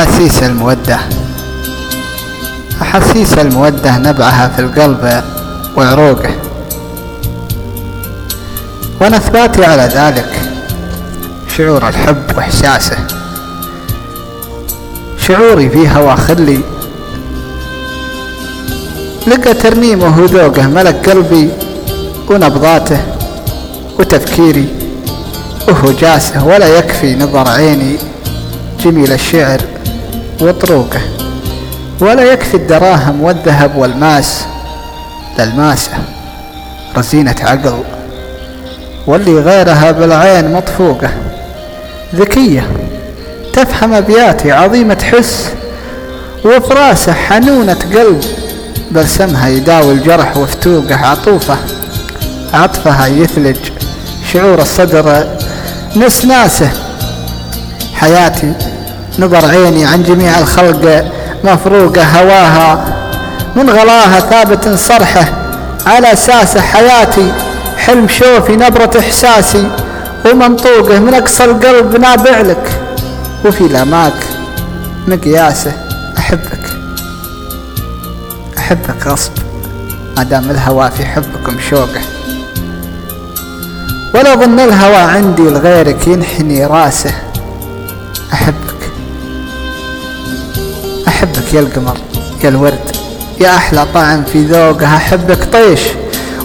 أحاسيس المودة. أحاسيس المودة نبعها في القلب وعروقه. وأنا إثباتي على ذلك شعور الحب وإحساسه. شعوري في هوا خلي لقى ترنيمه وذوقه ملك قلبي ونبضاته وتفكيري وهو جاسه ولا يكفي نظر عيني جميل الشعر وطروقه ولا يكفي الدراهم والذهب والماس. للماسة رزينة عقل. واللي غيرها بالعين مطفوقة. ذكية تفهم أبياتي عظيمة حس. وفراسة حنونة قلب. برسمها يداوي الجرح وفتوقه عطوفة. عطفها يثلج شعور الصدر. نسناسه حياتي نظر عيني عن جميع الخلق مفروقة هواها من غلاها ثابت صرحه على أساسه حياتي حلم شوفي نبرة إحساسي ومنطوقه من أقصى القلب نابع لك وفي لاماك مقياسه أحبك. أحبك غصب ما دام الهوى في حبكم شوقه. ولا ظن الهوى عندي لغيرك ينحني راسه أحبك. أحبك يا القمر يا الورد يا أحلى طعم في ذوقها أحبك طيش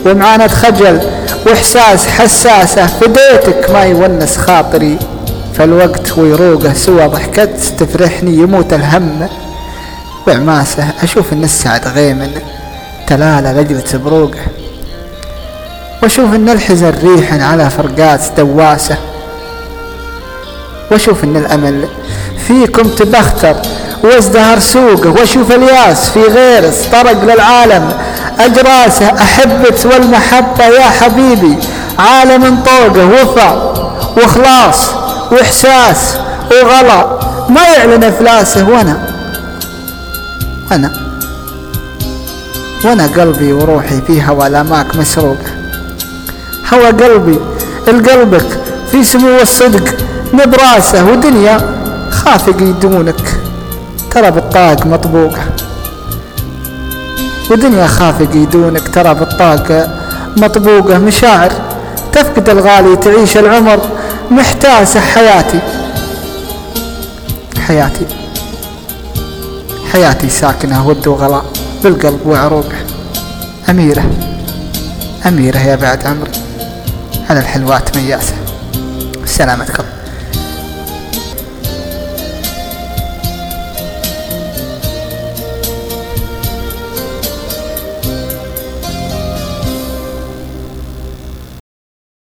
ومعاناة خجل وإحساس حساسة فديتك ما يونس خاطري. فالوقت ويروقه سوى ضحكت تفرحني يموت الهم. بعماسه أشوف إن السعد غيمن تلالى لجلة بروقه. وأشوف إن الحزن ريح على فرقات دواسة. وأشوف إن الأمل فيكم تبختر وازدهر سوقه واشوف الياس في غير طرق للعالم. اجراسه احبك والمحبة يا حبيبي. عالم طوقه وفا وإخلاص وإحساس وغلا. ما يعلن إفلاسه وأنا. وأنا. وأنا قلبي وروحي في هوى الاماك مسروقه هوى قلبي القلبك في سمو الصدق. نبراسه ودنيا خافق يدونك ترى بالطاق مطبوقة. ودنيا خافق يدونك ترى بالطاق مطبوقة. مشاعر تفقد الغالي تعيش العمر محتاسة حياتي. حياتي. حياتي ساكنة ود وغلاء بالقلب وعروقه. أميرة. أميرة يا بعد عمري على الحلوات مياسة. سلامتكم.